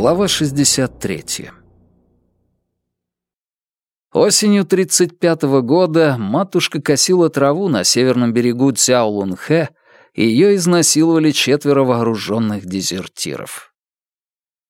Глава 63. Осенью 35-го года матушка косила траву на северном берегу Цяолунхэ, и ее изнасиловали четверо вооруженных дезертиров.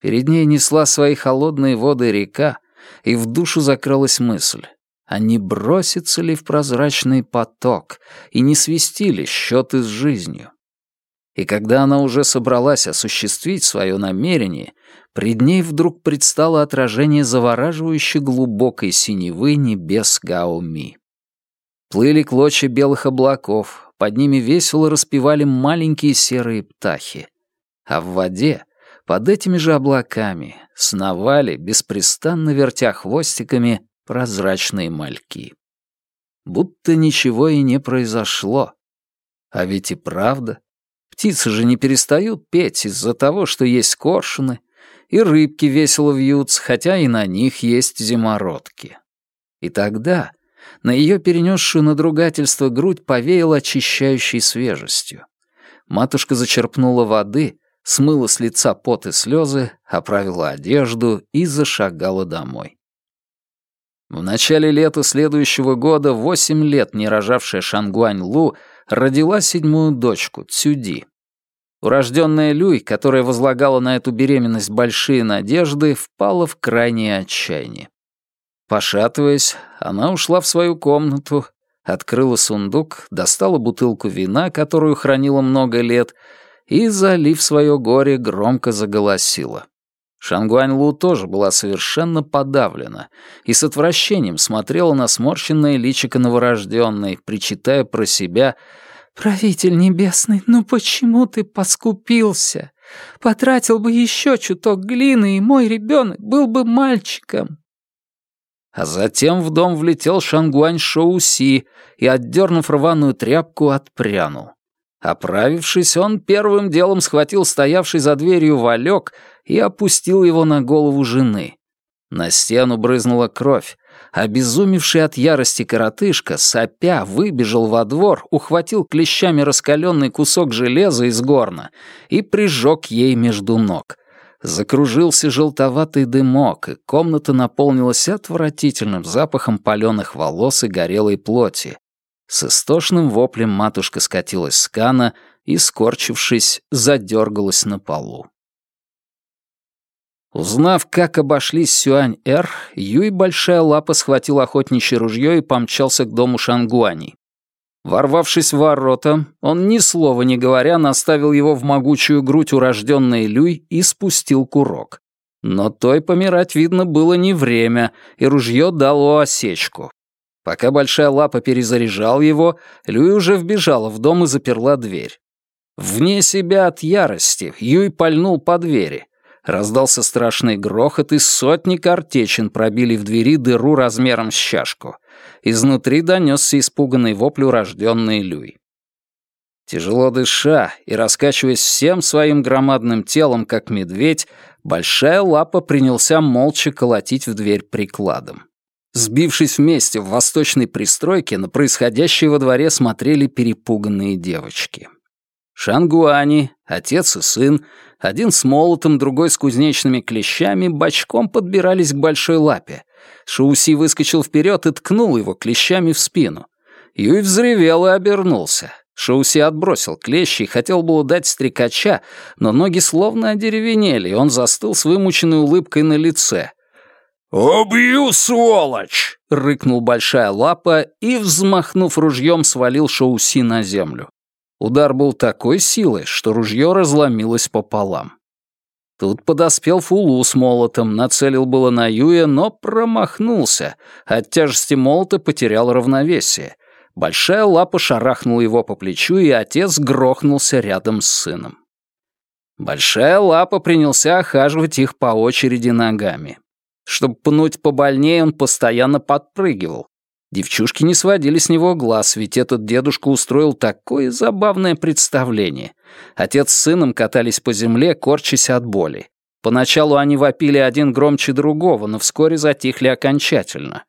Перед ней несла свои холодные воды река, и в душу закралась мысль, а не бросится ли в прозрачный поток и не свести ли счеты с жизнью. И когда она уже собралась осуществить свое намерение, пред ней вдруг предстало отражение завораживающе глубокой синевы небес Гаоми. Плыли клочья белых облаков, под ними весело распевали маленькие серые птахи. А в воде, под этими же облаками, сновали, беспрестанно вертя хвостиками, прозрачные мальки. Будто ничего и не произошло. А ведь и правда — Птицы же не перестают петь из-за того, что есть коршуны, и рыбки весело вьются, хотя и на них есть зимородки. И тогда на ее перенесшую надругательство грудь повеяла очищающей свежестью. Матушка зачерпнула воды, смыла с лица пот и слезы, оправила одежду и зашагала домой. В начале лета следующего года восемь лет не рожавшая Шангуань Лу родила седьмую дочку, Цюди. Урожденная Люй, которая возлагала на эту беременность большие надежды, впала в крайнее отчаяние. Пошатываясь, она ушла в свою комнату, открыла сундук, достала бутылку вина, которую хранила много лет, и, залив свое горе, громко заголосила. Шангуань Лу тоже была совершенно подавлена и с отвращением смотрела на сморщенное личико новорожденной, причитая про себя «Правитель небесный, ну почему ты поскупился? Потратил бы еще чуток глины, и мой ребенок был бы мальчиком». А затем в дом влетел Шангуань Шоуси и, отдернув рваную тряпку, отпрянул. Оправившись, он первым делом схватил стоявший за дверью валек и опустил его на голову жены. На стену брызнула кровь. Обезумевший от ярости коротышка, сопя, выбежал во двор, ухватил клещами раскаленный кусок железа из горна и прижег ей между ног. Закружился желтоватый дымок, и комната наполнилась отвратительным запахом паленых волос и горелой плоти. С истошным воплем матушка скатилась с кана и, скорчившись, задергалась на полу. Узнав, как обошлись Сюань-Эр, Юй Большая Лапа схватил охотничье ружье и помчался к дому Шангуани. Ворвавшись в ворота, он ни слова не говоря наставил его в могучую грудь урожденной Люй и спустил курок. Но той помирать, видно, было не время, и ружье дало осечку. Пока большая лапа перезаряжал его, Люй уже вбежала в дом и заперла дверь. Вне себя от ярости Юй пальнул по двери. Раздался страшный грохот, и сотни картечин пробили в двери дыру размером с чашку. Изнутри донесся испуганный вопль урожденный Люй. Тяжело дыша и раскачиваясь всем своим громадным телом, как медведь, большая лапа принялся молча колотить в дверь прикладом. Сбившись вместе в восточной пристройке, на происходящее во дворе смотрели перепуганные девочки. Шангуани, отец и сын, один с молотом, другой с кузнечными клещами, бочком подбирались к большой лапе. Шауси выскочил вперед и ткнул его клещами в спину. Юй взревел и обернулся. Шауси отбросил клещи и хотел было дать стрекача, но ноги словно одеревенели, и он застыл с вымученной улыбкой на лице. «Убью, сволочь!» — рыкнул большая лапа и, взмахнув ружьем, свалил Шоуси на землю. Удар был такой силой, что ружье разломилось пополам. Тут подоспел Фулу с молотом, нацелил было на Юя, но промахнулся. От тяжести молота потерял равновесие. Большая лапа шарахнула его по плечу, и отец грохнулся рядом с сыном. Большая лапа принялся охаживать их по очереди ногами. Чтобы пнуть побольнее, он постоянно подпрыгивал. Девчушки не сводили с него глаз, ведь этот дедушка устроил такое забавное представление. Отец с сыном катались по земле, корчась от боли. Поначалу они вопили один громче другого, но вскоре затихли окончательно.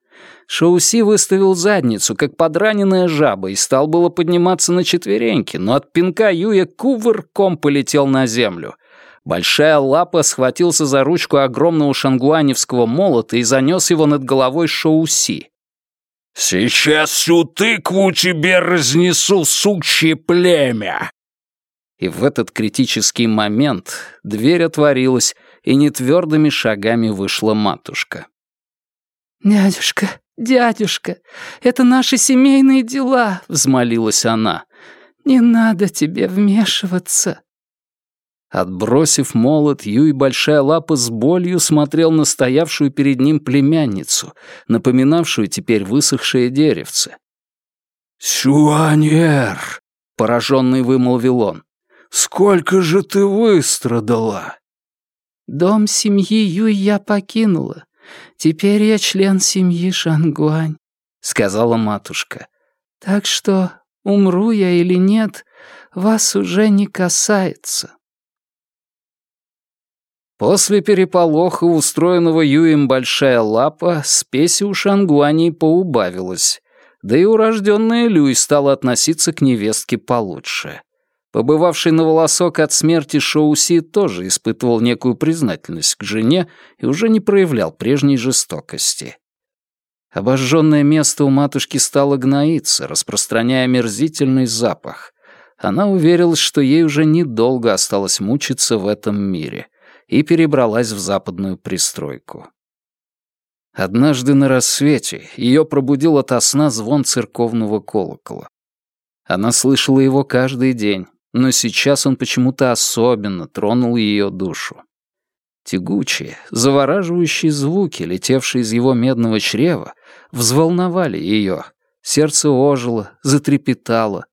Шоуси выставил задницу, как подраненная жаба, и стал было подниматься на четвереньки, но от пинка Юя кувырком полетел на землю — Большая лапа схватился за ручку огромного шангуаневского молота и занес его над головой Шоуси. «Сейчас всю тыкву тебе разнесу, сучье племя!» И в этот критический момент дверь отворилась, и нетвердыми шагами вышла матушка. «Дядюшка, дядюшка, это наши семейные дела», — взмолилась она. «Не надо тебе вмешиваться». Отбросив молот, Юй Большая Лапа с болью смотрел на стоявшую перед ним племянницу, напоминавшую теперь высохшее деревце. «Сюаньер!» — пораженный вымолвил он. «Сколько же ты выстрадала!» «Дом семьи Юй я покинула. Теперь я член семьи Шангуань», — сказала матушка. «Так что, умру я или нет, вас уже не касается». После переполоха, устроенного Юем Большая Лапа, спеси у Шангуани поубавилась, да и урожденная Люй стала относиться к невестке получше. Побывавший на волосок от смерти Шоуси тоже испытывал некую признательность к жене и уже не проявлял прежней жестокости. Обожженное место у матушки стало гноиться, распространяя мерзительный запах. Она уверилась, что ей уже недолго осталось мучиться в этом мире, и перебралась в западную пристройку. Однажды на рассвете ее пробудил ото сна звон церковного колокола. Она слышала его каждый день, но сейчас он почему-то особенно тронул ее душу. Тягучие, завораживающие звуки, летевшие из его медного чрева, взволновали ее. Сердце ожило, затрепетало.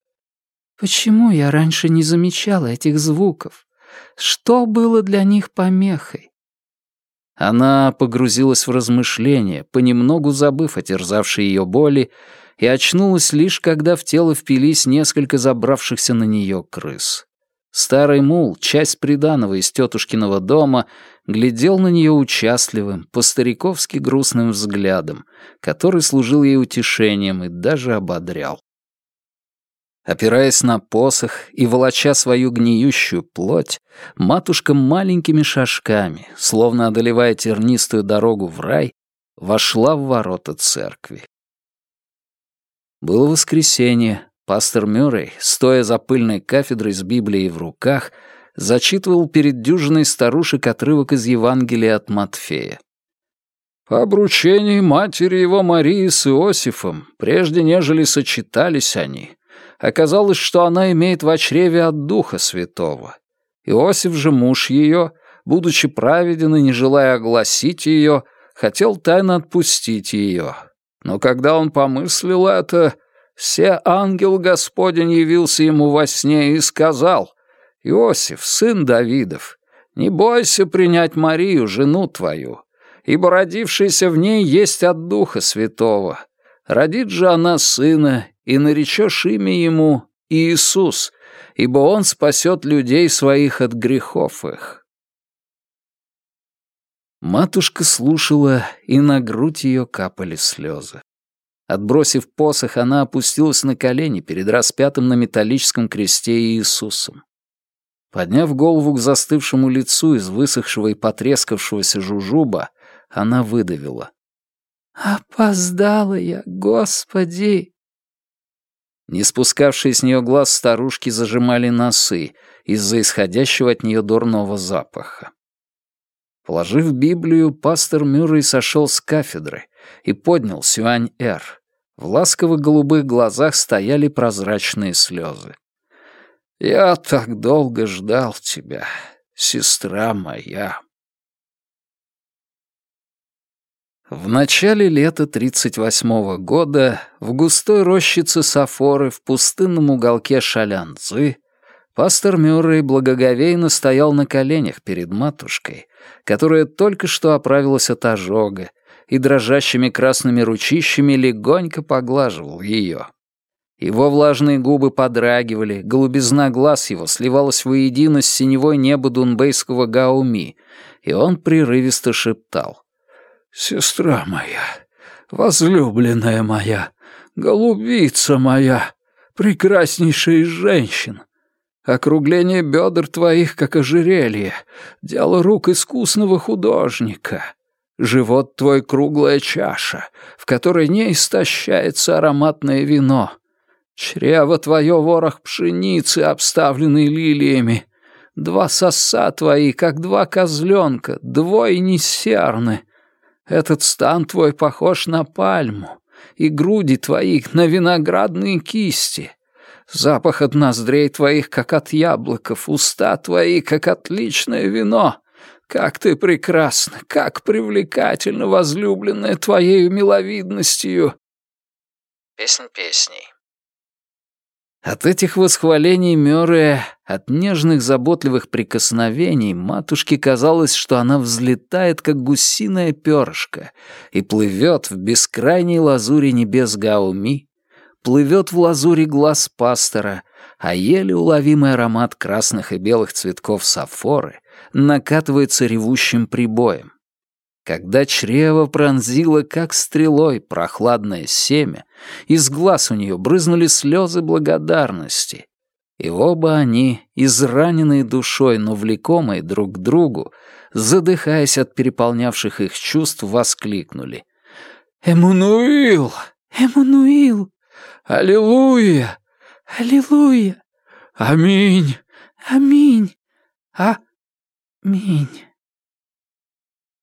«Почему я раньше не замечала этих звуков? Что было для них помехой?» Она погрузилась в размышления, понемногу забыв о терзавшей ее боли, и очнулась лишь, когда в тело впились несколько забравшихся на нее крыс. Старый мул, часть приданого из тетушкиного дома, глядел на нее участливым, по-стариковски грустным взглядом, который служил ей утешением и даже ободрял. Опираясь на посох и волоча свою гниющую плоть, матушка маленькими шажками, словно одолевая тернистую дорогу в рай, вошла в ворота церкви. Было воскресенье. Пастор Мюррей, стоя за пыльной кафедрой с Библией в руках, зачитывал перед дюжиной старушек отрывок из Евангелия от Матфея. «По обручении матери его Марии с Иосифом, прежде нежели сочетались они, оказалось, что она имеет в чреве от Духа Святого. Иосиф же муж ее, будучи праведен и не желая огласить ее, хотел тайно отпустить ее, но когда он помыслил это, все ангел Господень явился ему во сне и сказал, «Иосиф, сын Давидов, не бойся принять Марию, жену твою, ибо родившийся в ней есть от Духа Святого. Родит же она сына, и наречешь имя ему Иисус, ибо он спасет людей своих от грехов их». Матушка слушала, и на грудь ее капали слезы. Отбросив посох, она опустилась на колени перед распятым на металлическом кресте Иисусом. Подняв голову к застывшему лицу из высохшего и потрескавшегося жужуба, она выдавила. «Опоздала я, Господи!» Не спускавшие с нее глаз старушки зажимали носы из-за исходящего от нее дурного запаха. Положив Библию, пастор Мюррей сошел с кафедры и поднял Сюань-Эр. В ласковых голубых глазах стояли прозрачные слезы. «Я так долго ждал тебя, сестра моя». В начале лета 38-го года в густой рощице Сафоры в пустынном уголке Шалянцзы пастор Мюррей благоговейно стоял на коленях перед матушкой, которая только что оправилась от ожога, и дрожащими красными ручищами легонько поглаживал ее. Его влажные губы подрагивали, голубизна глаз его сливалась воедино с синевой небо дунбейского гауми, и он прерывисто шептал. «Сестра моя, возлюбленная моя, голубица моя, прекраснейшая из женщин, Округление бедер твоих, как ожерелье, дело рук искусного художника. Живот твой круглая чаша, в которой не истощается ароматное вино. Чрево твое ворох пшеницы, обставленный лилиями. Два соса твои, как два козленка, двойни серны. Этот стан твой похож на пальму, и груди твои на виноградные кисти. Запах от ноздрей твоих, как от яблоков, уста твои, как отличное вино. Как ты прекрасна, как привлекательна, возлюбленная твоей миловидностью. Песнь песней. От этих восхвалений Мёррея, от нежных заботливых прикосновений, матушке казалось, что она взлетает, как гусиное перышко, и плывет в бескрайней лазуре небес Гауми, плывет в лазуре глаз пастора, а еле уловимый аромат красных и белых цветков сафоры накатывается ревущим прибоем. Когда чрево пронзило, как стрелой, прохладное семя, из глаз у нее брызнули слезы благодарности. И оба они, израненные душой, но влекомые друг к другу, задыхаясь от переполнявших их чувств, воскликнули. «Эммануил! Эммануил! Аллилуйя! Аллилуйя! Аминь! Аминь! Аминь!»